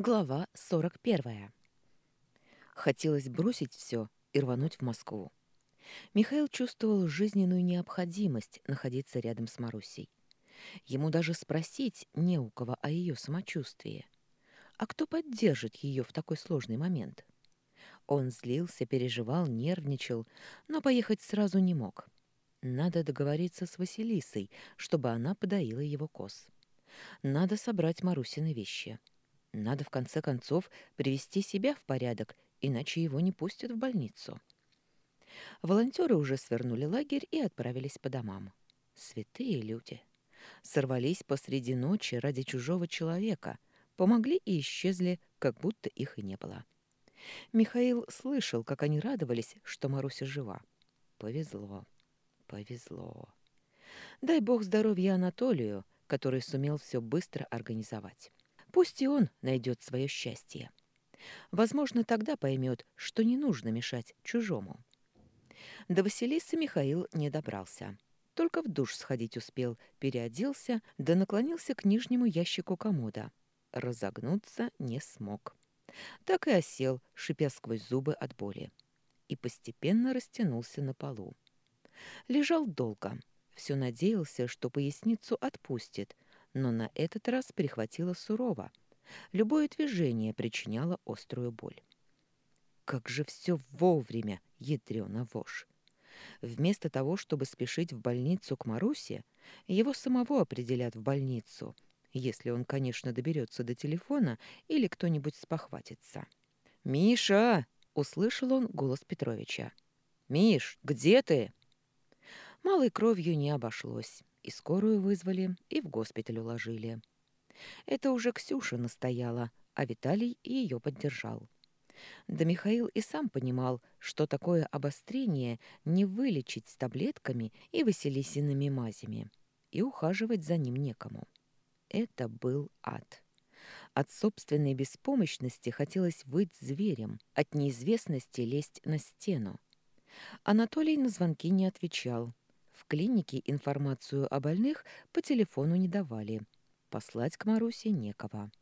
Глава 41. Хотелось бросить все и рвануть в Москву. Михаил чувствовал жизненную необходимость находиться рядом с Марусей. Ему даже спросить не у кого о ее самочувствии. А кто поддержит ее в такой сложный момент? Он злился, переживал, нервничал, но поехать сразу не мог. Надо договориться с Василисой, чтобы она подоила его коз. Надо собрать Марусины вещи. — надо в конце концов привести себя в порядок, иначе его не пустят в больницу. Волонтеры уже свернули лагерь и отправились по домам. Святые люди. Сорвались посреди ночи ради чужого человека, помогли и исчезли, как будто их и не было. Михаил слышал, как они радовались, что Маруся жива. Повезло, повезло. Дай бог здоровья Анатолию, который сумел все быстро организовать. Пусть и он найдет свое счастье. Возможно, тогда поймет, что не нужно мешать чужому. До Василисы Михаил не добрался. Только в душ сходить успел, переоделся, да наклонился к нижнему ящику комода. Разогнуться не смог. Так и осел, шипя сквозь зубы от боли. И постепенно растянулся на полу. Лежал долго. Все надеялся, что поясницу отпустит — но на этот раз перехватило сурово. Любое движение причиняло острую боль. Как же все вовремя, ядрёна вошь! Вместо того, чтобы спешить в больницу к Марусе, его самого определят в больницу, если он, конечно, доберется до телефона или кто-нибудь спохватится. «Миша!» — услышал он голос Петровича. «Миш, где ты?» Малой кровью не обошлось. И скорую вызвали, и в госпиталь уложили. Это уже Ксюша настояла, а Виталий ее поддержал. Да Михаил и сам понимал, что такое обострение не вылечить с таблетками и василисиными мазями, и ухаживать за ним некому. Это был ад. От собственной беспомощности хотелось быть зверем, от неизвестности лезть на стену. Анатолий на звонки не отвечал, в клинике информацию о больных по телефону не давали. Послать к Марусе некого.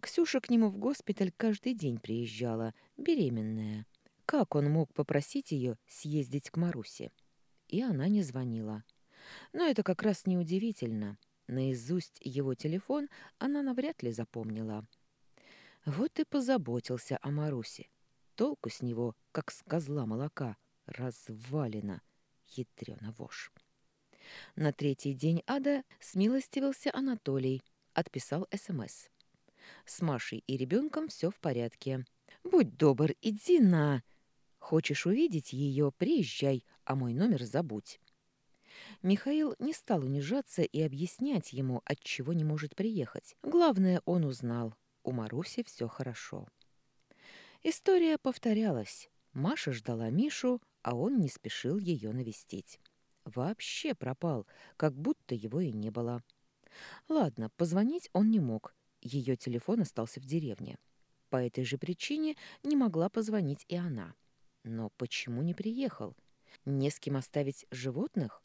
Ксюша к нему в госпиталь каждый день приезжала, беременная. Как он мог попросить ее съездить к Марусе? И она не звонила. Но это как раз неудивительно. Наизусть его телефон она навряд ли запомнила. Вот и позаботился о Марусе. Толку с него, как с козла молока, развалина — Ядрёна вошь. На третий день ада смилостивился Анатолий, отписал СМС. С Машей и ребенком все в порядке. Будь добр, иди на... Хочешь увидеть ее, приезжай, а мой номер забудь. Михаил не стал унижаться и объяснять ему, от чего не может приехать. Главное, он узнал. У Маруси все хорошо. История повторялась. Маша ждала Мишу, а он не спешил ее навестить. Вообще пропал, как будто его и не было. Ладно, позвонить он не мог. Ее телефон остался в деревне. По этой же причине не могла позвонить и она. Но почему не приехал? Не с кем оставить животных?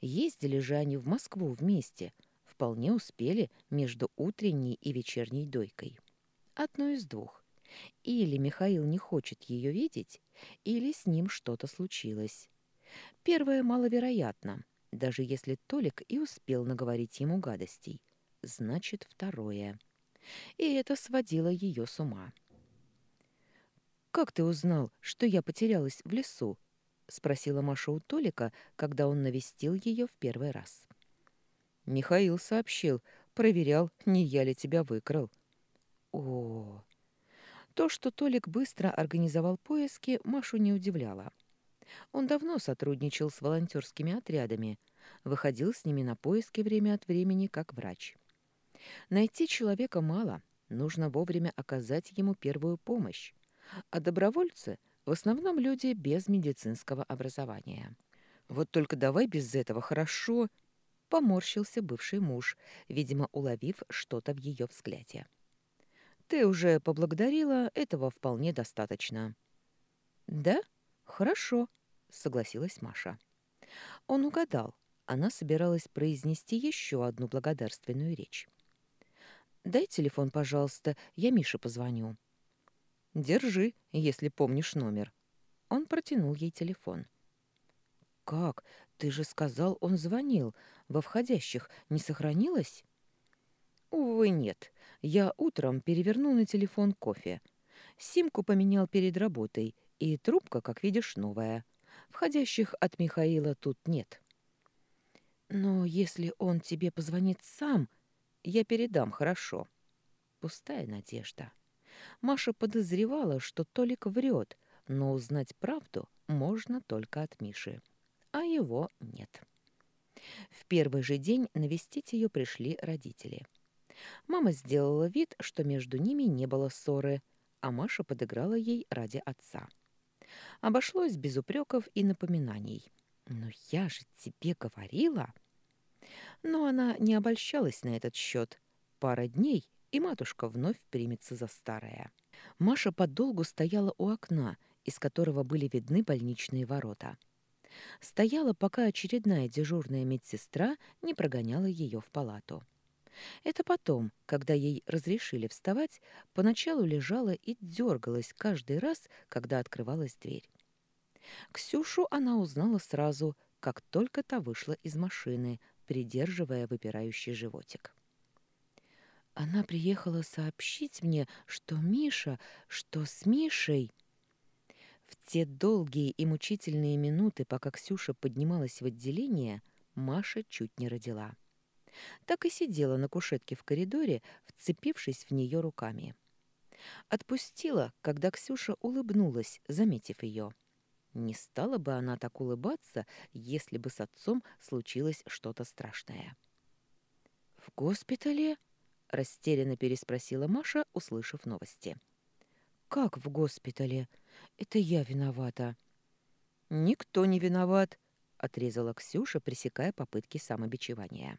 Ездили же они в Москву вместе. Вполне успели между утренней и вечерней дойкой. Одно из двух. Или Михаил не хочет ее видеть, или с ним что-то случилось. Первое маловероятно, даже если Толик и успел наговорить ему гадостей. Значит, второе. И это сводило ее с ума. «Как ты узнал, что я потерялась в лесу?» — спросила Маша у Толика, когда он навестил ее в первый раз. «Михаил сообщил, проверял, не я ли тебя выкрал». «О, то, что Толик быстро организовал поиски, Машу не удивляло. Он давно сотрудничал с волонтерскими отрядами, выходил с ними на поиски время от времени как врач. Найти человека мало, нужно вовремя оказать ему первую помощь, а добровольцы в основном люди без медицинского образования. «Вот только давай без этого, хорошо?» — поморщился бывший муж, видимо, уловив что-то в ее взгляде. Ты уже поблагодарила, этого вполне достаточно. Да? Хорошо, согласилась Маша. Он угадал. Она собиралась произнести еще одну благодарственную речь. дай телефон, пожалуйста, я Мише позвоню». «Держи, если помнишь номер». Он протянул ей телефон. «Как? Ты же сказал, он звонил. Во входящих не сохранилось?» «Увы, нет. Я утром перевернул на телефон кофе. Симку поменял перед работой, и трубка, как видишь, новая. Входящих от Михаила тут нет». «Но если он тебе позвонит сам, я передам, хорошо». Пустая надежда. Маша подозревала, что Толик врет, но узнать правду можно только от Миши, а его нет. В первый же день навестить ее пришли родители. Мама сделала вид, что между ними не было ссоры, а Маша подыграла ей ради отца. Обошлось без упреков и напоминаний. «Но я же тебе говорила!» Но она не обольщалась на этот счет. Пара дней, и матушка вновь примется за старое. Маша подолгу стояла у окна, из которого были видны больничные ворота. Стояла, пока очередная дежурная медсестра не прогоняла ее в палату. Это потом, когда ей разрешили вставать, поначалу лежала и дергалась каждый раз, когда открывалась дверь. Ксюшу она узнала сразу, как только та вышла из машины, придерживая выпирающий животик. Она приехала сообщить мне, что Миша, что с Мишей... В те долгие и мучительные минуты, пока Ксюша поднималась в отделение, Маша чуть не родила. Так и сидела на кушетке в коридоре, вцепившись в нее руками. Отпустила, когда Ксюша улыбнулась, заметив ее. Не стала бы она так улыбаться, если бы с отцом случилось что-то страшное. «В госпитале?» — растерянно переспросила Маша, услышав новости. «Как в госпитале? Это я виновата». «Никто не виноват», — отрезала Ксюша, пресекая попытки самобичевания.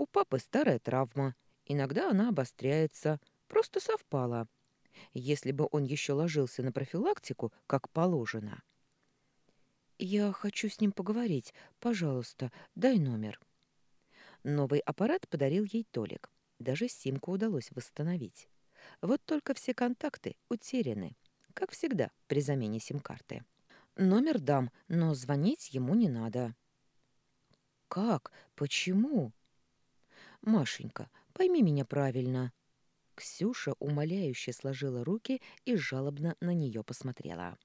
«У папы старая травма. Иногда она обостряется. Просто совпала если бы он еще ложился на профилактику, как положено. «Я хочу с ним поговорить. Пожалуйста, дай номер». Новый аппарат подарил ей Толик. Даже симку удалось восстановить. Вот только все контакты утеряны, как всегда при замене сим-карты. Номер дам, но звонить ему не надо. «Как? Почему?» «Машенька, пойми меня правильно», Ксюша умоляюще сложила руки и жалобно на нее посмотрела.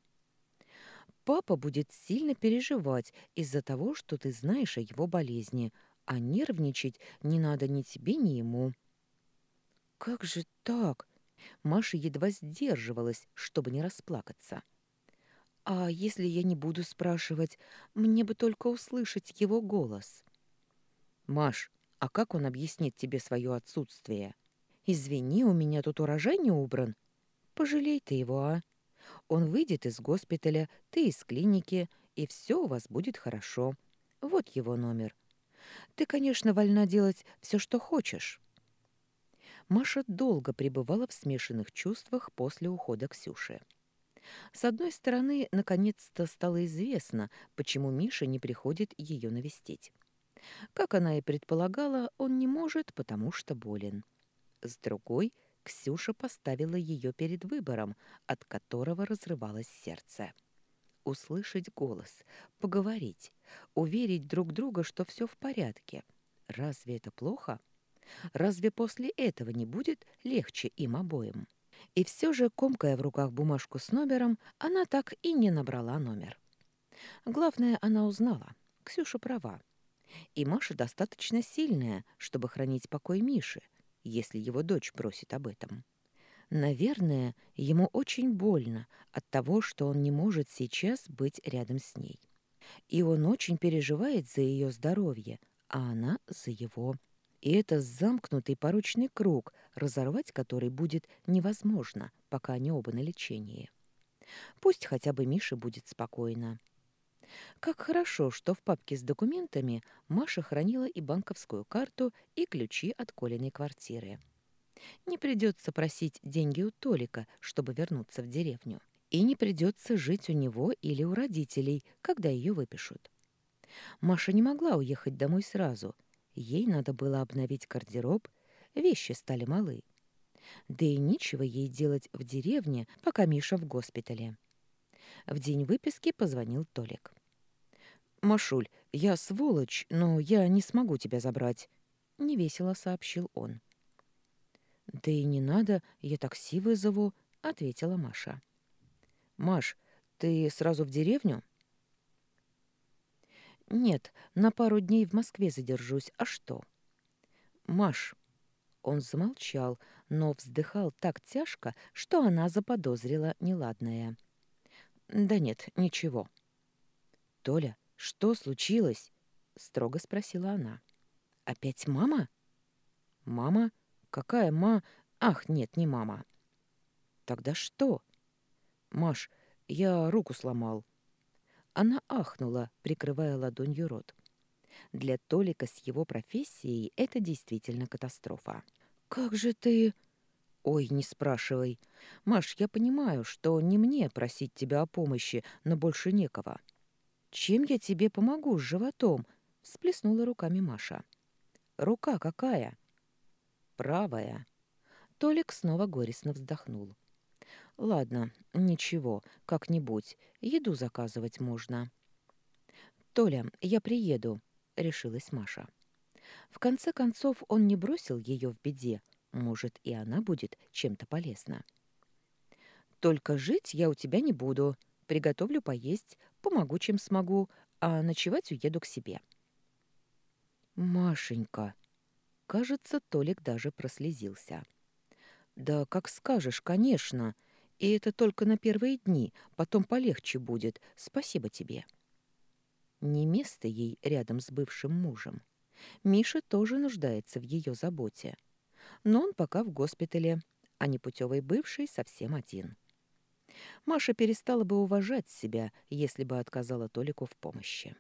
«Папа будет сильно переживать из-за того, что ты знаешь о его болезни, а нервничать не надо ни тебе, ни ему». «Как же так?» Маша едва сдерживалась, чтобы не расплакаться. «А если я не буду спрашивать, мне бы только услышать его голос». «Маш, а как он объяснит тебе свое отсутствие?» «Извини, у меня тут урожай не убран». «Пожалей ты его, а? Он выйдет из госпиталя, ты из клиники, и все у вас будет хорошо. Вот его номер. Ты, конечно, вольна делать все, что хочешь». Маша долго пребывала в смешанных чувствах после ухода Ксюши. С одной стороны, наконец-то стало известно, почему Миша не приходит ее навестить. Как она и предполагала, он не может, потому что болен. С другой Ксюша поставила ее перед выбором, от которого разрывалось сердце. Услышать голос, поговорить, уверить друг друга, что все в порядке. Разве это плохо? Разве после этого не будет легче им обоим? И все же, комкая в руках бумажку с номером, она так и не набрала номер. Главное, она узнала. Ксюша права. И Маша достаточно сильная, чтобы хранить покой Миши, если его дочь просит об этом. Наверное, ему очень больно от того, что он не может сейчас быть рядом с ней. И он очень переживает за ее здоровье, а она за его. И это замкнутый порочный круг, разорвать который будет невозможно, пока они оба на лечении. Пусть хотя бы Миша будет спокойно. Как хорошо, что в папке с документами Маша хранила и банковскую карту, и ключи от Колиной квартиры. Не придется просить деньги у Толика, чтобы вернуться в деревню. И не придется жить у него или у родителей, когда ее выпишут. Маша не могла уехать домой сразу. Ей надо было обновить гардероб, вещи стали малы. Да и нечего ей делать в деревне, пока Миша в госпитале. В день выписки позвонил Толик. «Машуль, я сволочь, но я не смогу тебя забрать», — невесело сообщил он. «Да и не надо, я такси вызову», — ответила Маша. «Маш, ты сразу в деревню?» «Нет, на пару дней в Москве задержусь. А что?» «Маш...» Он замолчал, но вздыхал так тяжко, что она заподозрила неладное. «Да нет, ничего». «Толя, что случилось?» — строго спросила она. «Опять мама?» «Мама? Какая ма? Ах, нет, не мама». «Тогда что?» «Маш, я руку сломал». Она ахнула, прикрывая ладонью рот. Для Толика с его профессией это действительно катастрофа. «Как же ты...» «Ой, не спрашивай. Маш, я понимаю, что не мне просить тебя о помощи, но больше некого». «Чем я тебе помогу с животом?» — всплеснула руками Маша. «Рука какая?» «Правая». Толик снова горестно вздохнул. Ладно, ничего, как-нибудь. Еду заказывать можно. Толя, я приеду, решилась Маша. В конце концов, он не бросил ее в беде. Может, и она будет чем-то полезна. Только жить я у тебя не буду. Приготовлю поесть, помогу, чем смогу, а ночевать уеду к себе. Машенька. Кажется, Толик даже прослезился. Да как скажешь, конечно. И это только на первые дни, потом полегче будет. Спасибо тебе. Не место ей рядом с бывшим мужем. Миша тоже нуждается в ее заботе. Но он пока в госпитале, а непутевый бывший совсем один. Маша перестала бы уважать себя, если бы отказала Толику в помощи.